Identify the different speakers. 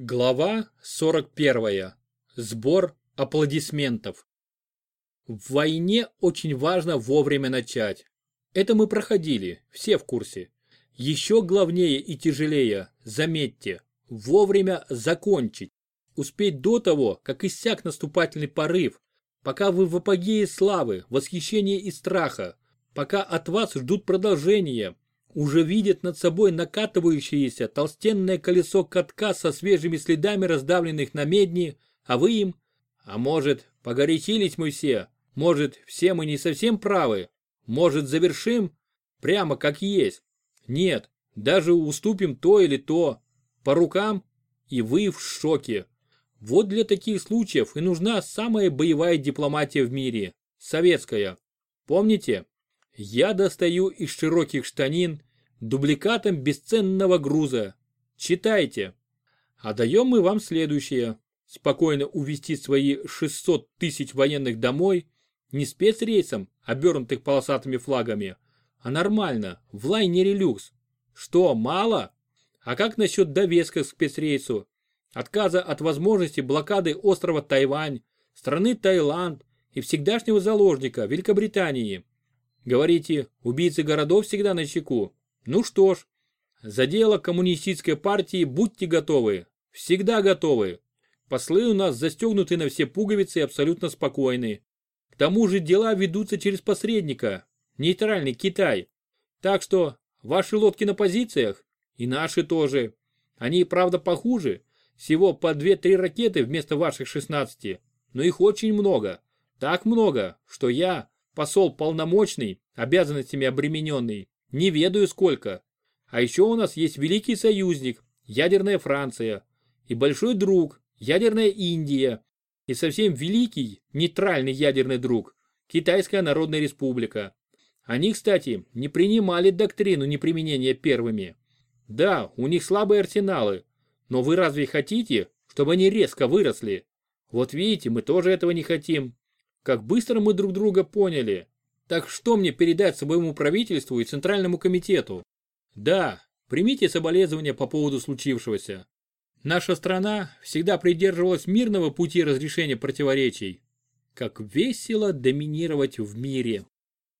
Speaker 1: Глава 41. Сбор аплодисментов. В войне очень важно вовремя начать. Это мы проходили, все в курсе. Еще главнее и тяжелее, заметьте, вовремя закончить. Успеть до того, как иссяк наступательный порыв, пока вы в апогее славы, восхищения и страха, пока от вас ждут продолжения, уже видят над собой накатывающееся толстенное колесо катка со свежими следами раздавленных на медни, а вы им? А может, погорячились мы все? Может, все мы не совсем правы? Может, завершим? Прямо как есть? Нет, даже уступим то или то. По рукам? И вы в шоке. Вот для таких случаев и нужна самая боевая дипломатия в мире. Советская. Помните? Я достаю из широких штанин дубликатом бесценного груза. Читайте. А мы вам следующее. Спокойно увезти свои 600 тысяч военных домой, не спецрейсом, обернутых полосатыми флагами, а нормально, в лайнере люкс. Что, мало? А как насчет довеска к спецрейсу? Отказа от возможности блокады острова Тайвань, страны Таиланд и всегдашнего заложника Великобритании. Говорите, убийцы городов всегда на чеку. Ну что ж, за дело коммунистической партии будьте готовы. Всегда готовы. Послы у нас застегнуты на все пуговицы и абсолютно спокойны. К тому же дела ведутся через посредника, нейтральный Китай. Так что ваши лодки на позициях и наши тоже. Они, правда, похуже. Всего по 2-3 ракеты вместо ваших 16. Но их очень много. Так много, что я, посол полномочный, обязанностями обремененный, не ведаю сколько. А еще у нас есть великий союзник, ядерная Франция. И большой друг, ядерная Индия. И совсем великий, нейтральный ядерный друг, Китайская Народная Республика. Они, кстати, не принимали доктрину неприменения первыми. Да, у них слабые арсеналы, но вы разве хотите, чтобы они резко выросли? Вот видите, мы тоже этого не хотим. Как быстро мы друг друга поняли. Так что мне передать своему правительству и Центральному комитету? Да, примите соболезнования по поводу случившегося. Наша страна всегда придерживалась мирного пути разрешения противоречий. Как весело доминировать в мире.